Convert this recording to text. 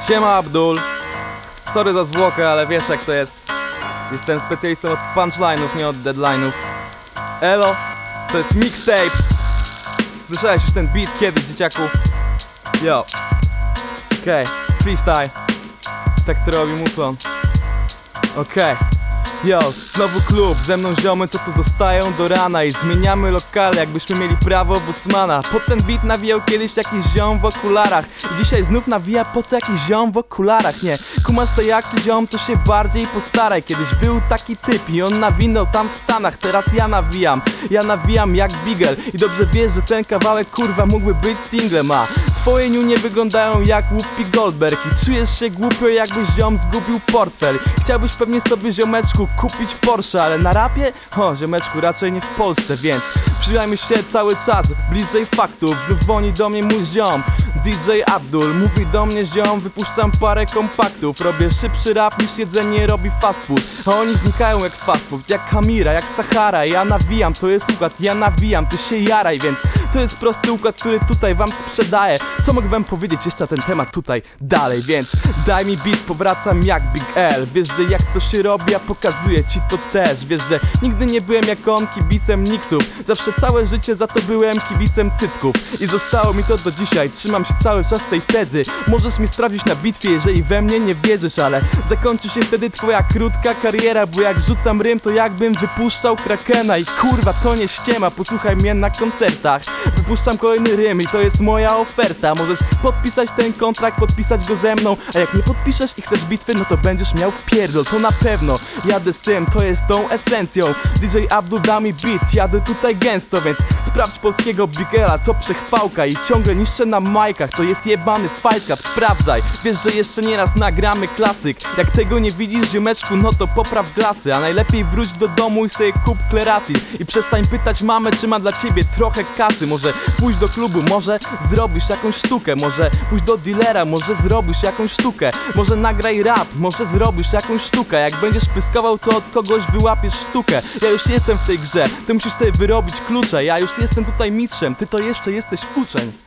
Siema Abdul. Sorry za zwłokę, ale wiesz jak to jest. Jestem specjalistą od punchline'ów, nie od deadline'ów. Elo, to jest mixtape. Słyszałeś już ten beat kiedyś, dzieciaku? Yo. Okej, freestyle. Tak to robi Muflon. Okej. Yo, znowu klub, ze mną ziomy, co tu zostają do rana I zmieniamy lokale, jakbyśmy mieli prawo Busmana. Potem beat nawijał kiedyś jakiś ziom w okularach I dzisiaj znów nawija po to jakiś ziom w okularach. Nie, kumasz to jak ty ziom, to się bardziej postaraj. Kiedyś był taki typ i on nawinął tam w Stanach Teraz ja nawijam, ja nawijam jak Bigel I dobrze wiesz, że ten kawałek kurwa mógłby być singlem A twoje nie wyglądają jak Whoopi Goldberg I czujesz się głupio jakbyś ziom zgubił portfel. Chciałbyś pewnie sobie ziomeczku kupić Porsche Ale na rapie? O ziomeczku raczej nie w Polsce, więc Przydajmy się cały czas, bliżej faktów Znów dzwoni do mnie mój ziom DJ Abdul mówi do mnie ziom Wypuszczam parę kompaktów. Robię szybszy rap niż jedzenie robi fast food. A oni znikają jak fast food Jak Kamira, jak Sahara. Ja nawijam, to jest układ, ja nawijam Ty się jaraj, więc to jest prosty układ Który tutaj wam sprzedaję. Co mogę wam powiedzieć jeszcze na ten temat tutaj dalej Więc daj mi beat, powracam jak Big L. Wiesz, że jak to się robi, ja pokazuję ci to też. Wiesz, że nigdy nie byłem jak on kibicem Nixów. Zawsze całe życie za to byłem kibicem cycków. I zostało mi to do dzisiaj, trzymam się cały czas tej tezy. Możesz mi sprawdzić na bitwie, jeżeli we mnie nie wierzysz Ale zakończy się wtedy twoja krótka kariera Bo jak rzucam rym, to jakbym wypuszczał krakena. I kurwa, to nie ściema, posłuchaj mnie na koncertach. Wypuszczam kolejny rym i to jest moja oferta. Możesz podpisać ten kontrakt, podpisać go ze mną A jak nie podpiszesz i chcesz bitwy, no to będziesz miał wpierdol To na pewno, jadę z tym, to jest tą esencją. DJ Abdul da mi beat, jadę tutaj gęsto Więc sprawdź polskiego Bigela, to przechwałka. I ciągle niszczę na to jest jebany fight club Sprawdzaj, wiesz, że jeszcze nieraz nagramy klasyk. Jak tego nie widzisz, ziomeczku, no to popraw glasy A najlepiej wróć do domu i sobie kup klerasil I przestań pytać mamę, czy ma dla ciebie trochę kasy. Może pójść do klubu, może zrobisz jakąś sztukę. Może pójść do dealera, może zrobisz jakąś sztukę. Może nagraj rap, może zrobisz jakąś sztukę. Jak będziesz pyskował, to od kogoś wyłapiesz sztukę. Ja już jestem w tej grze, ty musisz sobie wyrobić klucze. Ja już jestem tutaj mistrzem, ty to jeszcze jesteś uczeń